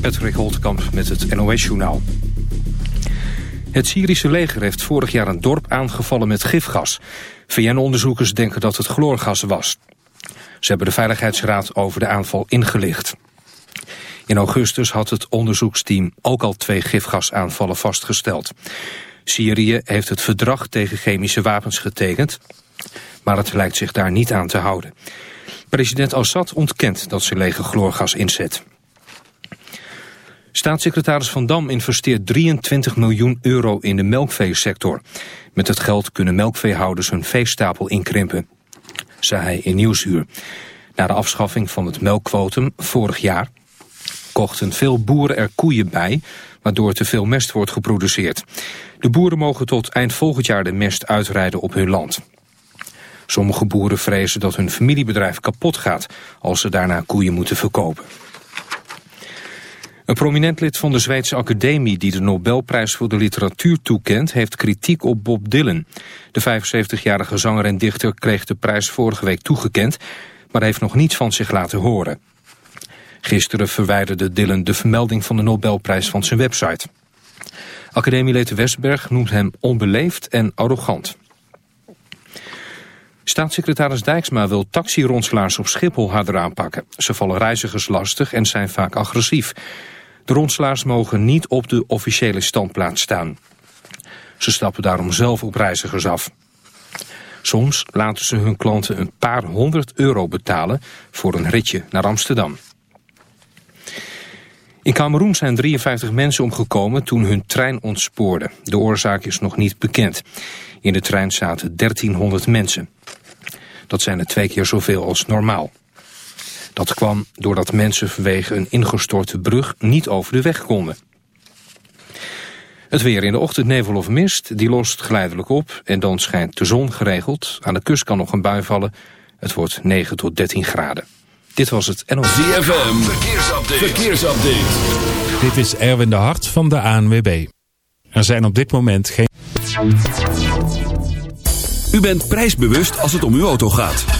Patrick Holtkamp met het NOS-journaal. Het Syrische leger heeft vorig jaar een dorp aangevallen met gifgas. VN-onderzoekers denken dat het chloorgas was. Ze hebben de Veiligheidsraad over de aanval ingelicht. In augustus had het onderzoeksteam ook al twee gifgasaanvallen vastgesteld. Syrië heeft het verdrag tegen chemische wapens getekend, maar het lijkt zich daar niet aan te houden. President Assad ontkent dat zijn leger chloorgas inzet. Staatssecretaris Van Dam investeert 23 miljoen euro in de melkveesector. Met het geld kunnen melkveehouders hun veestapel inkrimpen, zei hij in Nieuwsuur. Na de afschaffing van het melkquotum vorig jaar kochten veel boeren er koeien bij, waardoor te veel mest wordt geproduceerd. De boeren mogen tot eind volgend jaar de mest uitrijden op hun land. Sommige boeren vrezen dat hun familiebedrijf kapot gaat als ze daarna koeien moeten verkopen. Een prominent lid van de Zweedse Academie die de Nobelprijs voor de literatuur toekent, heeft kritiek op Bob Dylan. De 75-jarige zanger en dichter kreeg de prijs vorige week toegekend, maar heeft nog niets van zich laten horen. Gisteren verwijderde Dylan de vermelding van de Nobelprijs van zijn website. Academielid Westberg noemt hem onbeleefd en arrogant. Staatssecretaris Dijksma wil taxironselaars op Schiphol harder aanpakken. Ze vallen reizigers lastig en zijn vaak agressief. De ronselaars mogen niet op de officiële standplaats staan. Ze stappen daarom zelf op reizigers af. Soms laten ze hun klanten een paar honderd euro betalen voor een ritje naar Amsterdam. In Cameroen zijn 53 mensen omgekomen toen hun trein ontspoorde. De oorzaak is nog niet bekend. In de trein zaten 1300 mensen. Dat zijn er twee keer zoveel als normaal. Dat kwam doordat mensen vanwege een ingestorte brug niet over de weg konden. Het weer in de ochtend nevel of mist, die lost geleidelijk op... en dan schijnt de zon geregeld. Aan de kust kan nog een bui vallen. Het wordt 9 tot 13 graden. Dit was het NOS. ZFM, verkeersupdate. verkeersupdate. Dit is Erwin de Hart van de ANWB. Er zijn op dit moment geen... U bent prijsbewust als het om uw auto gaat.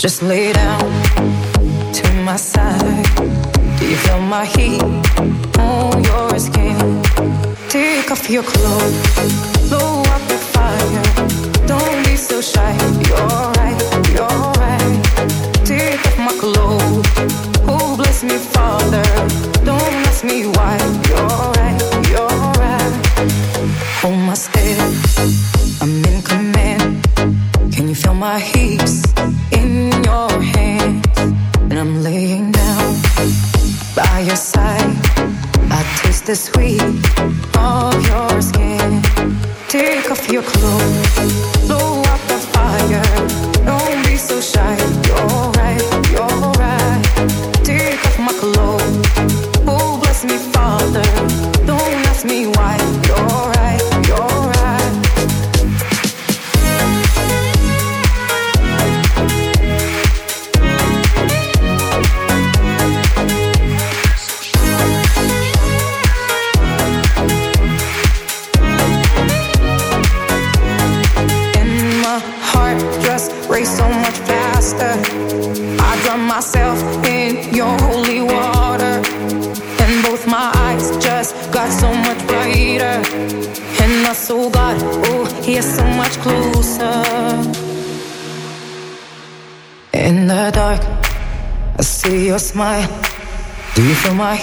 Just lay down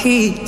heat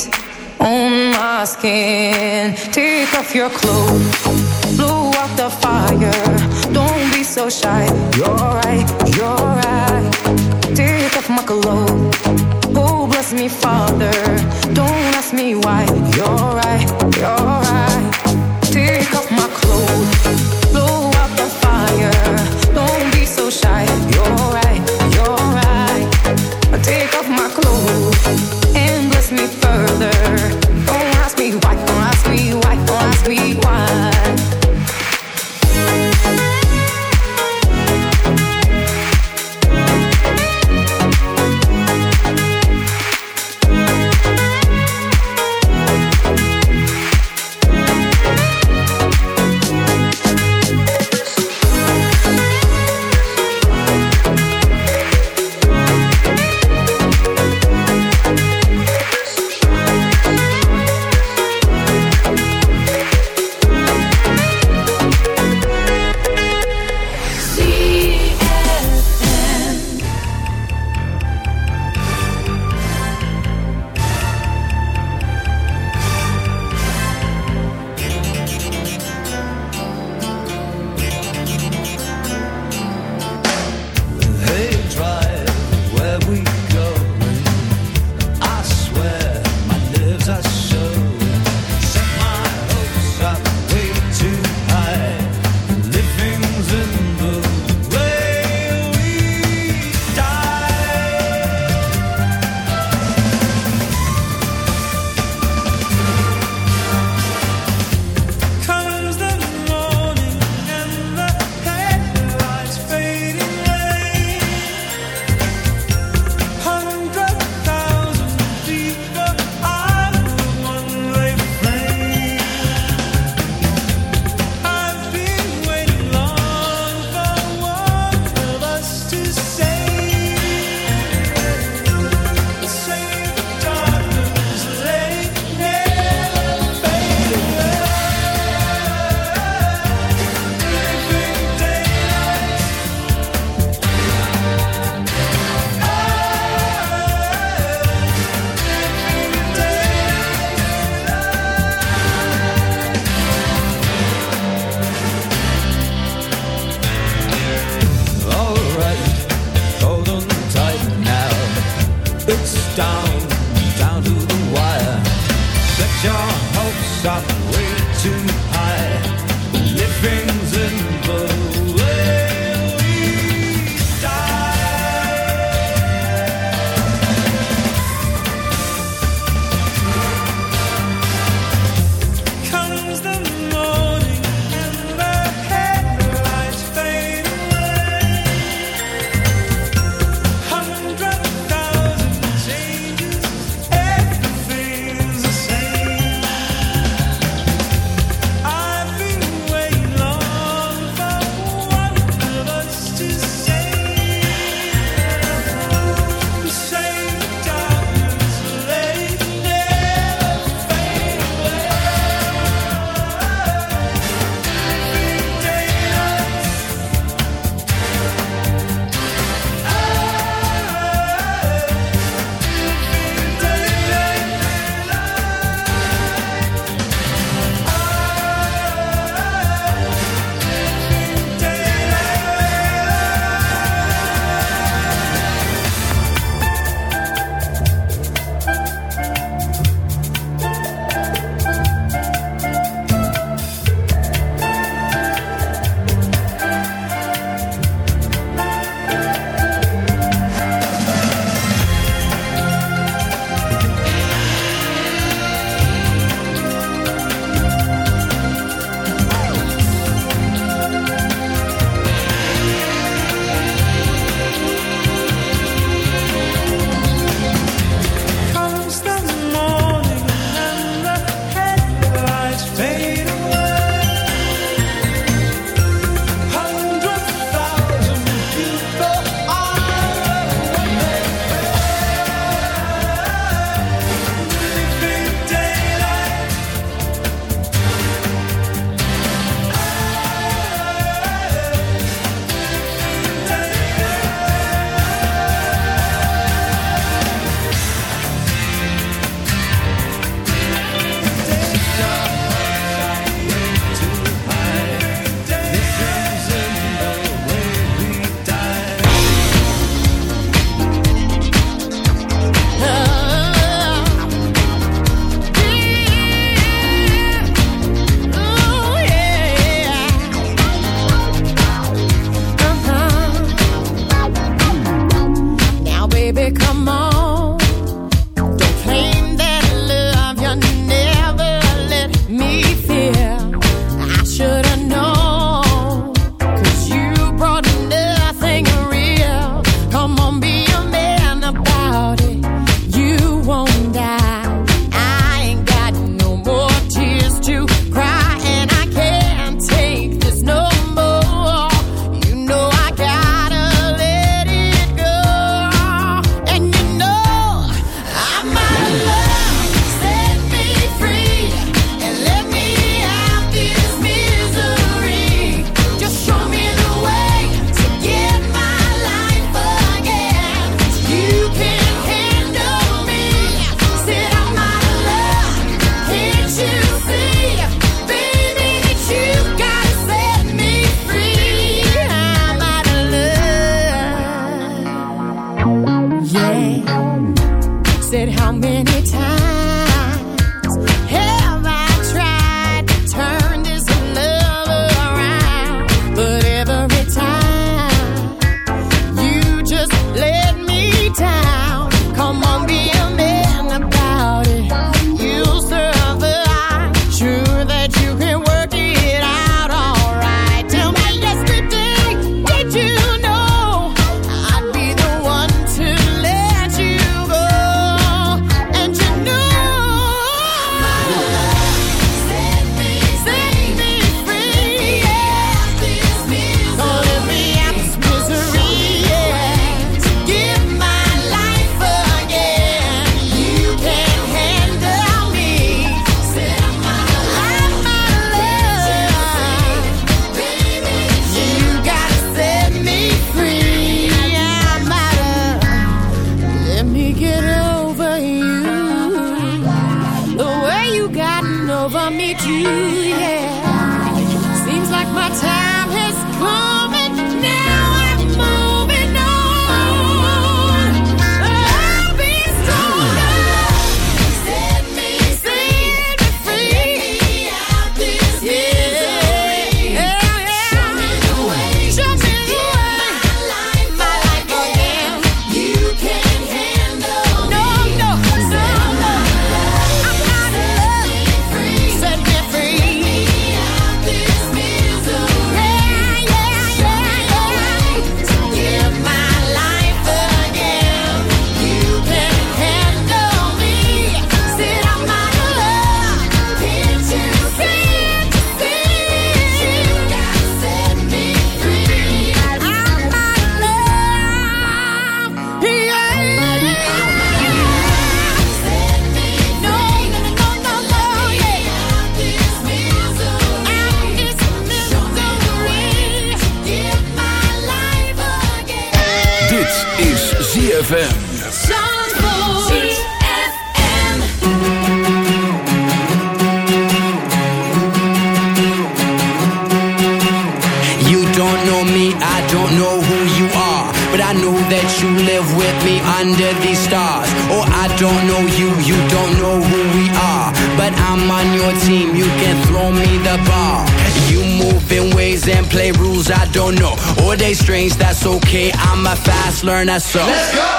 up. Let's go.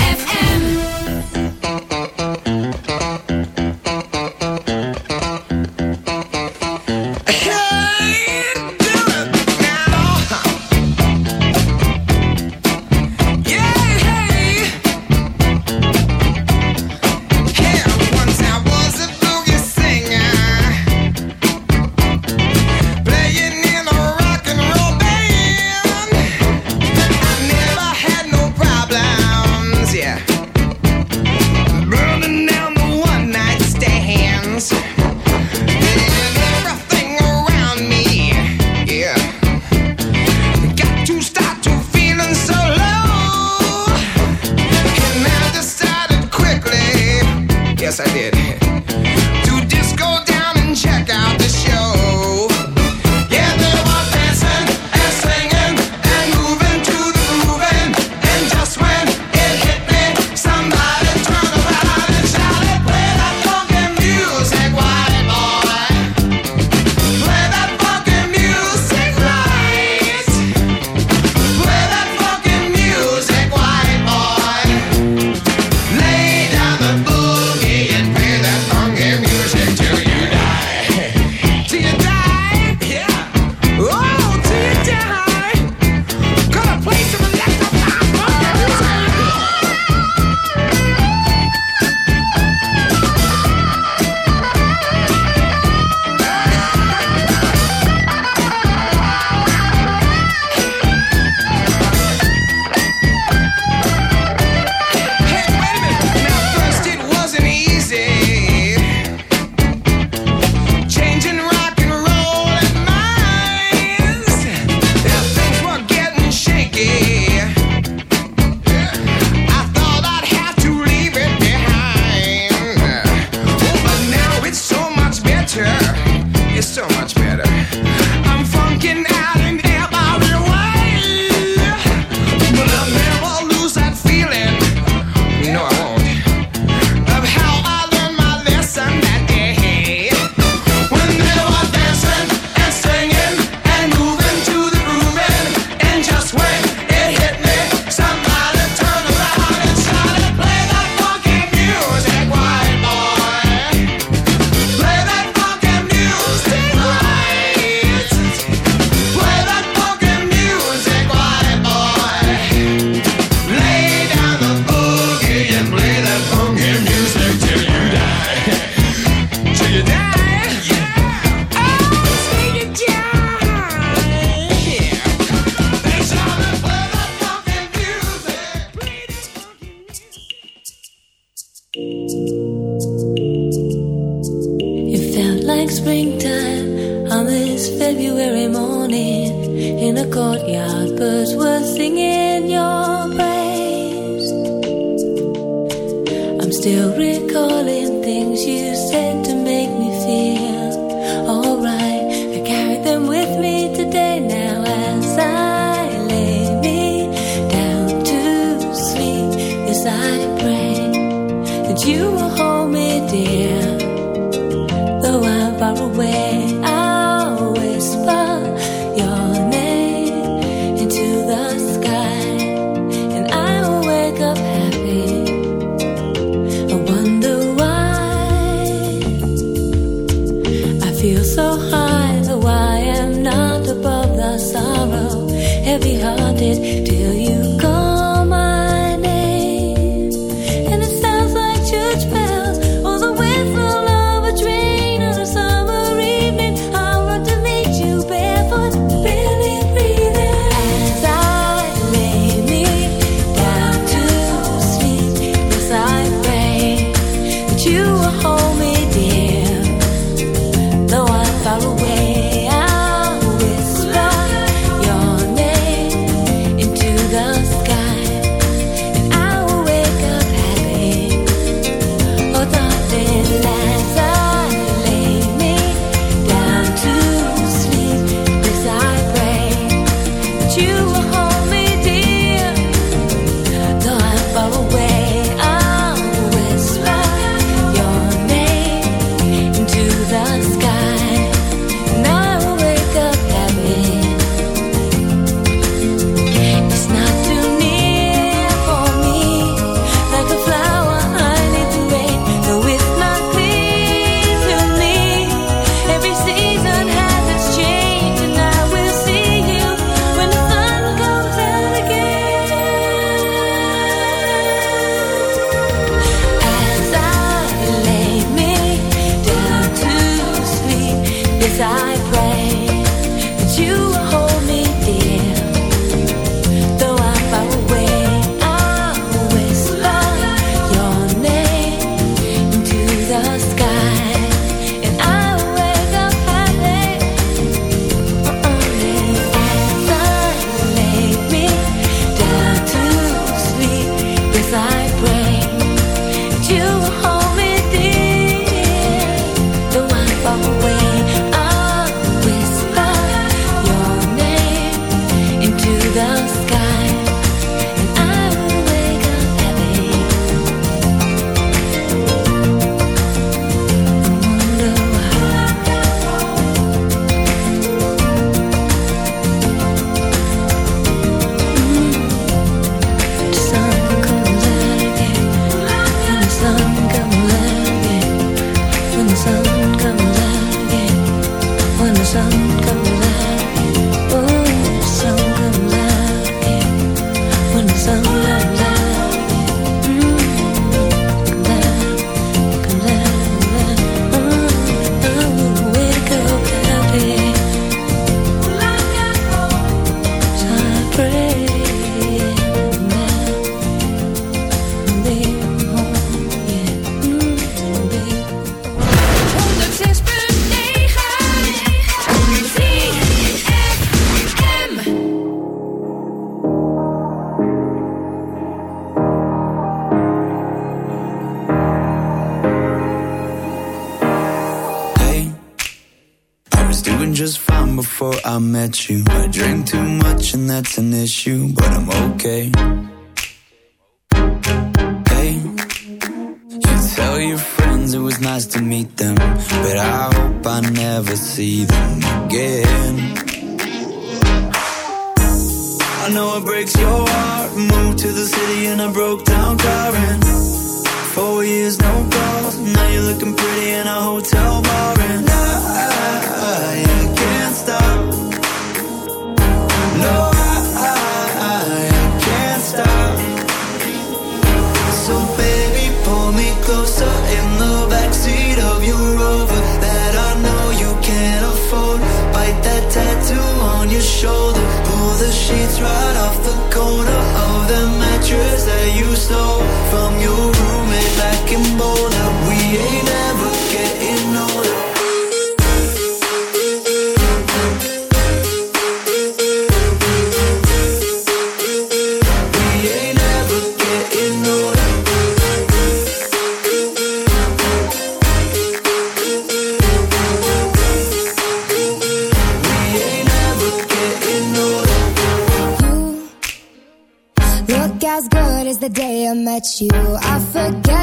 okay?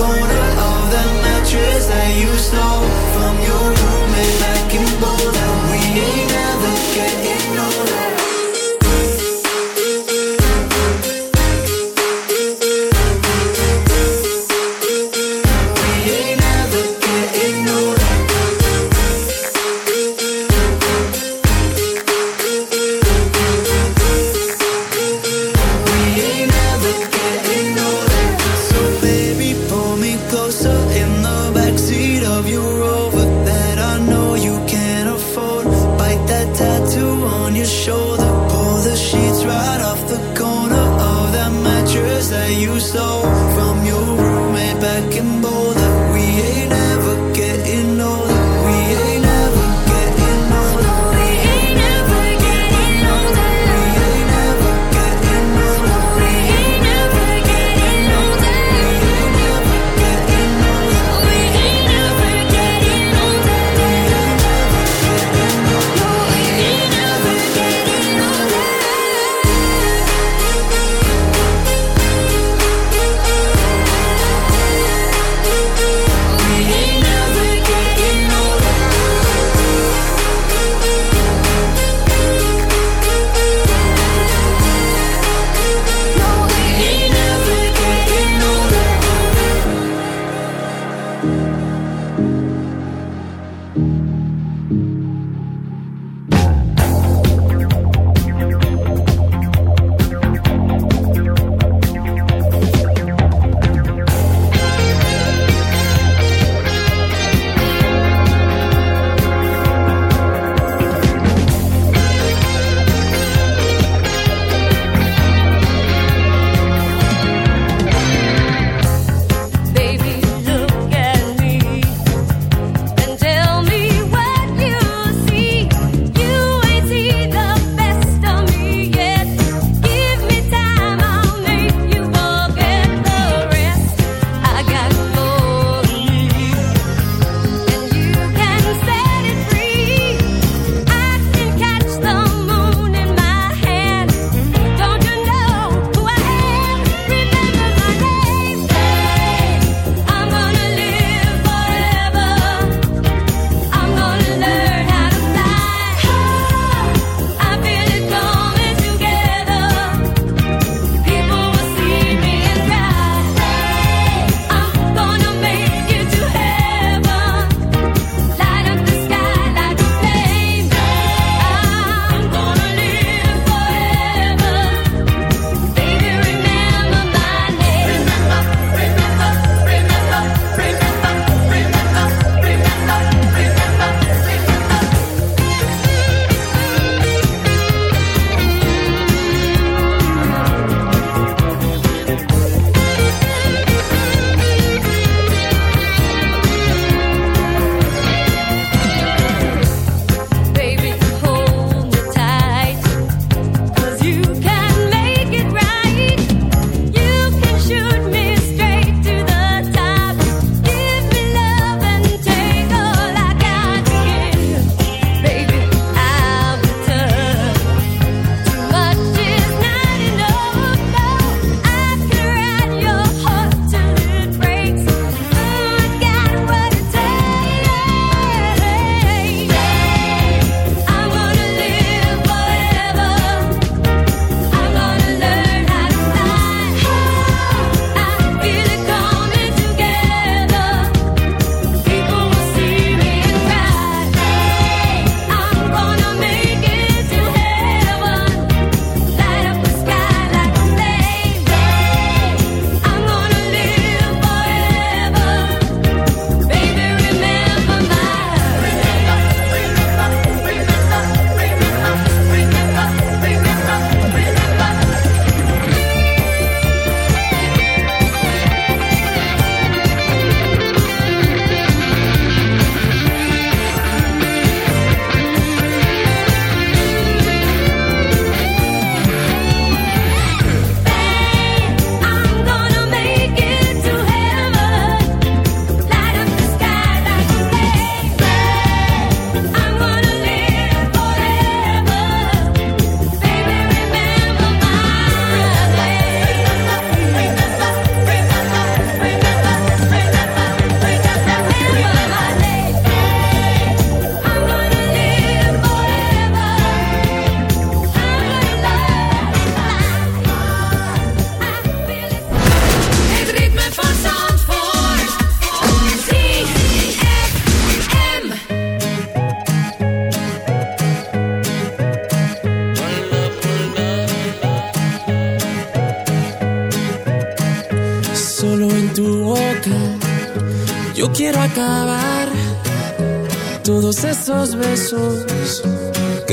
going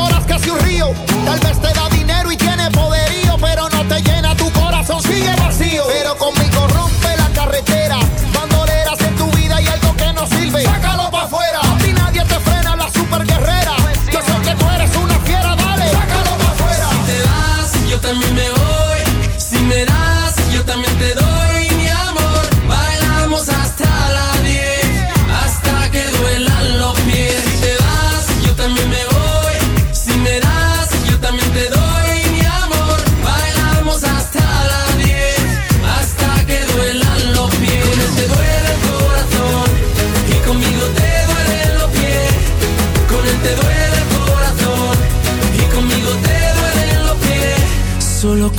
Lloras casi un río. Tal vez te da dinero y tiene poderío, pero no te llena tu corazón, sigue vacío. Pero conmigo rompe la carretera, bandoleras en tu vida y algo que no sirve. Sácalo pa' afuera, a ti nadie te frena, la super guerrera. Yo sé que tú eres una fiera, dale, sácalo pa' afuera. Si te vas, yo también me voy. Si me das, yo también te doy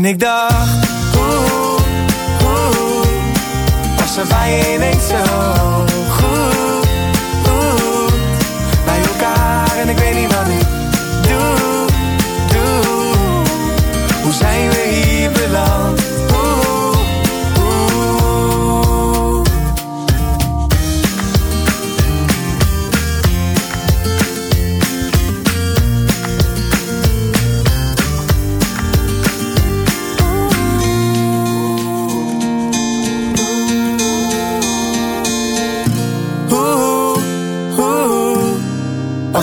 En ik dacht, oh, oh, was er bij je zo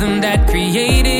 rhythm that created